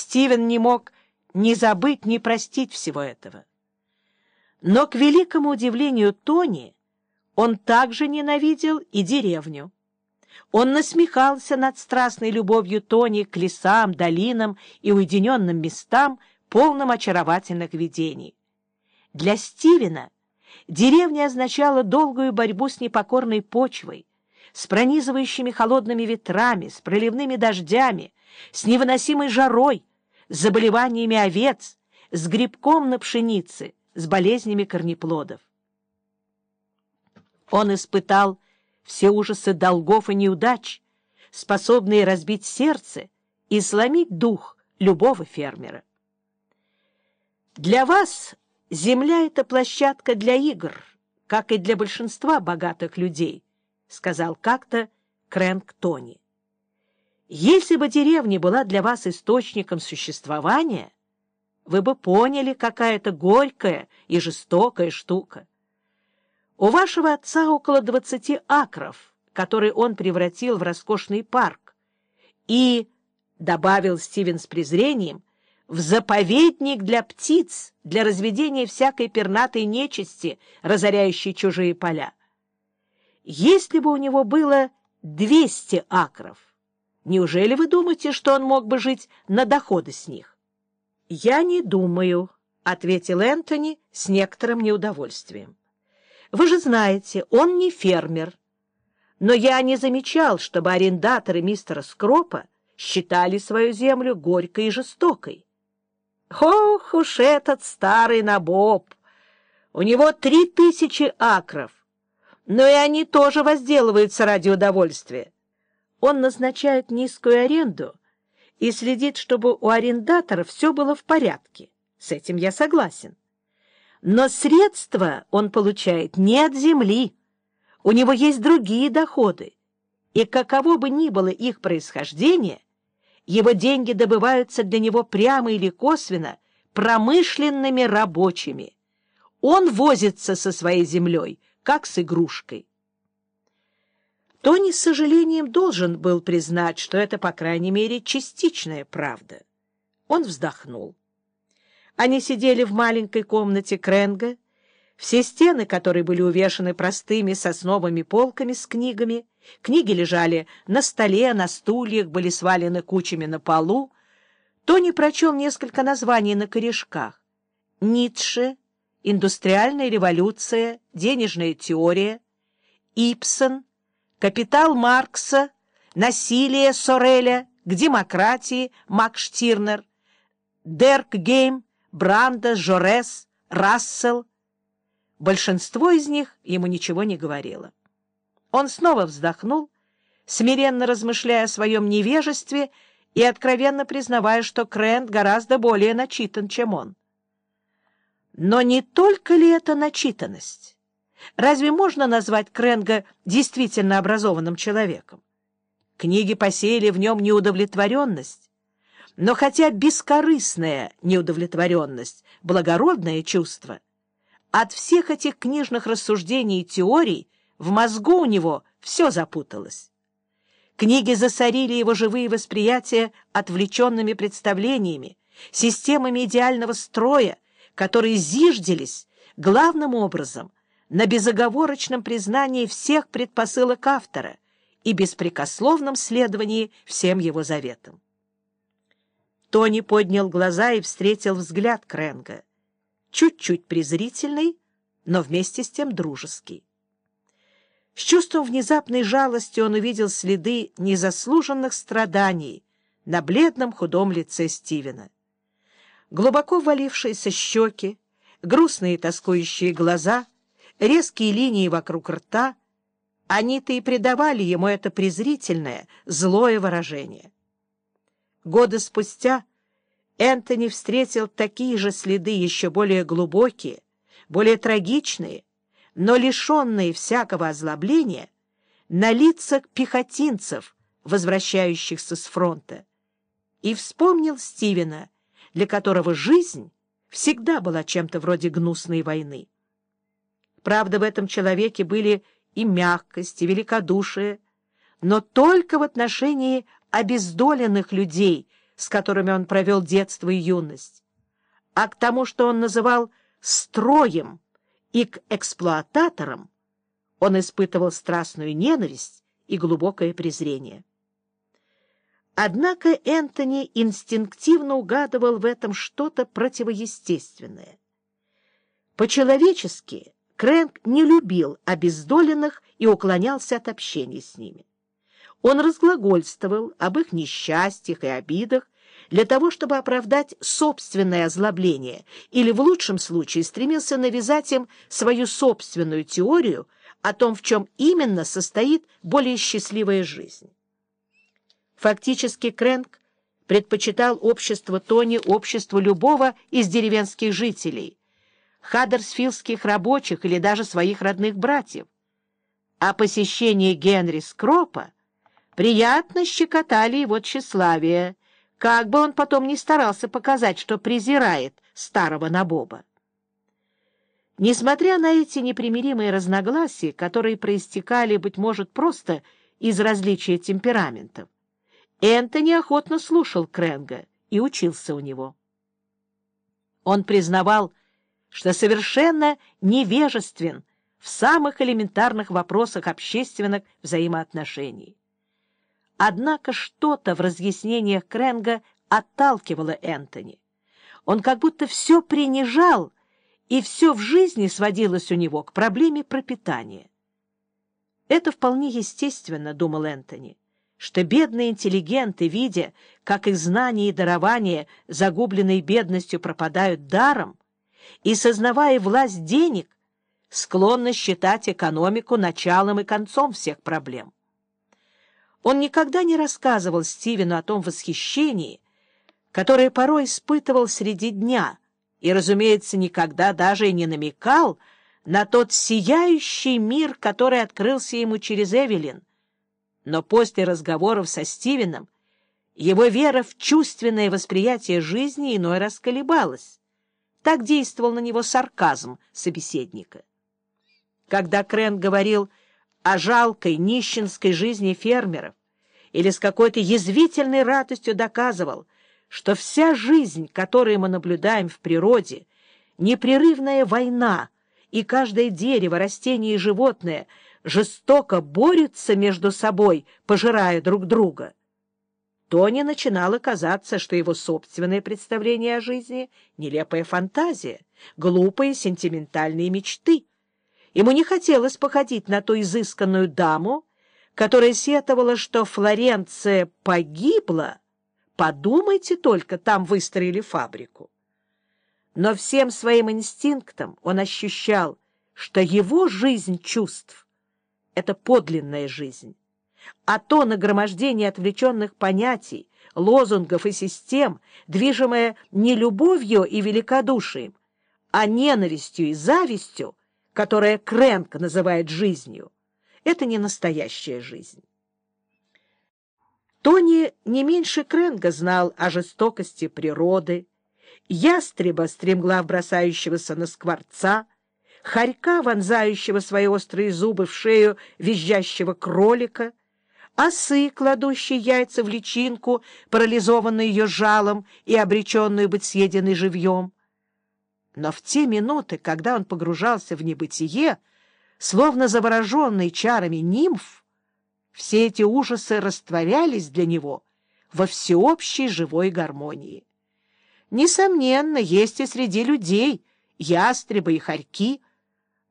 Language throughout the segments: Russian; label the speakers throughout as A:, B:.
A: Стивен не мог ни забыть, ни простить всего этого. Но, к великому удивлению Тони, он также ненавидел и деревню. Он насмехался над страстной любовью Тони к лесам, долинам и уединенным местам, полным очаровательных видений. Для Стивена деревня означала долгую борьбу с непокорной почвой, с пронизывающими холодными ветрами, с проливными дождями, с невыносимой жарой, с заболеваниями овец, с грибком на пшенице, с болезнями корнеплодов. Он испытал все ужасы долгов и неудач, способные разбить сердце и сломить дух любого фермера. Для вас земля — это площадка для игр, как и для большинства богатых людей, — сказал как-то Крэнк Тони. Если бы деревня была для вас источником существования, вы бы поняли, какая это горькая и жестокая штука. У вашего отца около двадцати акров, которые он превратил в роскошный парк, и, — добавил Стивен с презрением, — в заповедник для птиц, для разведения всякой пернатой нечисти, разоряющей чужие поля. Если бы у него было двести акров, неужели вы думаете, что он мог бы жить на доходы с них? — Я не думаю, — ответил Энтони с некоторым неудовольствием. Вы же знаете, он не фермер. Но я не замечал, чтобы арендаторы мистера Скропа считали свою землю горькой и жестокой. Ох уж этот старый набоб! У него три тысячи акров, но и они тоже возделываются ради удовольствия. Он назначает низкую аренду и следит, чтобы у арендаторов все было в порядке. С этим я согласен. Но средства он получает не от земли. У него есть другие доходы. И каково бы ни было их происхождение, его деньги добываются для него прямо или косвенно промышленными рабочими. Он возится со своей землей, как с игрушкой. Тони с сожалением должен был признать, что это, по крайней мере, частичная правда. Он вздохнул. Они сидели в маленькой комнате Кренга, все стены которой были увешаны простыми сосновыми полками с книгами, книги лежали на столе, на стульях, были свалены кучами на полу. Тони прочел несколько названий на корешках. Ницше, «Индустриальная революция», «Денежная теория», Ипсон, «Капитал Маркса», «Насилие Сореля», «К демократии» Макс Штирнер, «Дерк Гейм», Бранда, Жорес, Рассел. Большинство из них ему ничего не говорило. Он снова вздохнул, смиренно размышляя о своем невежестве и откровенно признавая, что Крент гораздо более начитан, чем он. Но не только ли это начитанность? Разве можно назвать Кренга действительно образованным человеком? Книги посеяли в нем неудовлетворенность, но хотя бескорыстная неудовлетворенность, благородное чувство, от всех этих книжных рассуждений и теорий в мозгу у него все запуталось. Книги засорили его живые восприятия отвлеченными представлениями, системами идеального строя, которые зиждились главным образом на безоговорочном признании всех предпосылок автора и беспрекословном следовании всем его заветам. Тони поднял глаза и встретил взгляд Кренга. Чуть-чуть презрительный, но вместе с тем дружеский. С чувством внезапной жалости он увидел следы незаслуженных страданий на бледном худом лице Стивена. Глубоко валившиеся щеки, грустные тоскующие глаза, резкие линии вокруг рта — они-то и придавали ему это презрительное, злое выражение. Годы спустя Энтони встретил такие же следы, еще более глубокие, более трагичные, но лишенные всякого озлобления, на лицах пехотинцев, возвращающихся с фронта. И вспомнил Стивена, для которого жизнь всегда была чем-то вроде гнусной войны. Правда, в этом человеке были и мягкость, и великодушие, но только в отношении обездоленных людей с которыми он провел детство и юность, а к тому, что он называл «строем» и к эксплуататорам, он испытывал страстную ненависть и глубокое презрение. Однако Энтони инстинктивно угадывал в этом что-то противоестественное. По-человечески Крэнк не любил обездоленных и уклонялся от общения с ними. Он разглагольствовал об их несчастьях и обидах для того, чтобы оправдать собственное озлобление, или в лучшем случае стремился навязать им свою собственную теорию о том, в чем именно состоит более счастливая жизнь. Фактически Крэнк предпочитал общество Тони обществу любого из деревенских жителей, хаддерсфилдских рабочих или даже своих родных братьев. А посещение Генри Скропа приятно щекотали его тщеславие, как бы он потом не старался показать, что презирает старого набоба. Несмотря на эти непримиримые разногласия, которые проистекали, быть может, просто из различия темпераментов, Энтони охотно слушал Кренга и учился у него. Он признавал, что совершенно невежествен в самых элементарных вопросах общественных взаимоотношений. Однако что-то в разъяснениях Кренга отталкивало Энтони. Он как будто все принижал, и все в жизни сводилось у него к проблеме пропитания. Это вполне естественно, — думал Энтони что бедные интеллигенты, видя, как их знания и дарования, загубленные бедностью, пропадают даром, и, сознавая власть денег, склонны считать экономику началом и концом всех проблем. Он никогда не рассказывал Стивену о том восхищении, которое порой испытывал среди дня, и, разумеется, никогда даже и не намекал на тот сияющий мир, который открылся ему через Эвелин, но после разговоров со Стивеном его вера в чувственное восприятие жизни иной раз колебалась. Так действовал на него сарказм собеседника. Когда Крен говорил о жалкой нищенской жизни фермеров или с какой-то язвительной радостью доказывал, что вся жизнь, которую мы наблюдаем в природе, непрерывная война, и каждое дерево, растение и животное — жестоко борются между собой, пожирая друг друга. Тони начинало казаться, что его собственное представление о жизни — нелепая фантазия, глупые сентиментальные мечты. Ему не хотелось походить на ту изысканную даму, которая сетовала, что Флоренция погибла. Подумайте только, там выстроили фабрику. Но всем своим инстинктом он ощущал, что его жизнь чувств — это подлинная жизнь. А то нагромождение отвлеченных понятий, лозунгов и систем, движимое не любовью и великодушием, а ненавистью и завистью, которая Крэнк называет жизнью, это не настоящая жизнь. Тони не меньше Крэнга знал о жестокости природы, ястреба, стремглав бросающегося на скворца, хорька, вонзающего свои острые зубы в шею визжащего кролика, осы, кладущей яйца в личинку, парализованную ее жалом и обреченную быть съеденной живьем. Но в те минуты, когда он погружался в небытие, словно завороженный чарами нимф, все эти ужасы растворялись для него во всеобщей живой гармонии. Несомненно, есть и среди людей ястребы и хорьки,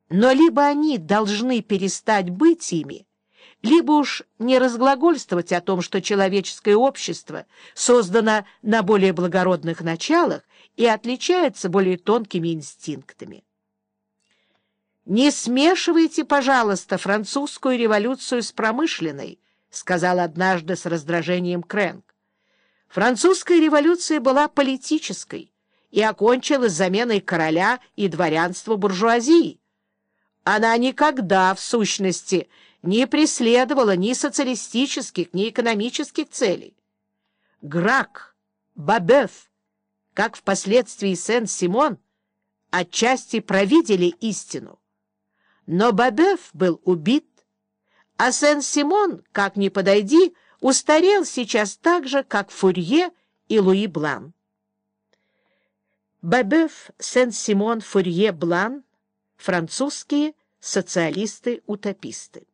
A: но либо они должны перестать быть ими, либо уж не разглагольствовать о том, что человеческое общество создано на более благородных началах и отличается более тонкими инстинктами. «Не смешивайте, пожалуйста, французскую революцию с промышленной», сказал однажды с раздражением Крэнк. «Французская революция была политической и окончилась заменой короля и дворянства буржуазии. Она никогда, в сущности, не преследовала ни социалистических, ни экономических целей. Грак, Бабеф, как впоследствии Сен-Симон, отчасти провидели истину. Но Бабеф был убит, а Сен-Симон, как ни подойди, устарел сейчас так же, как Фурье и Луи Блан. Бабеф, Сен-Симон, Фурье, Блан — французские социалисты-утописты.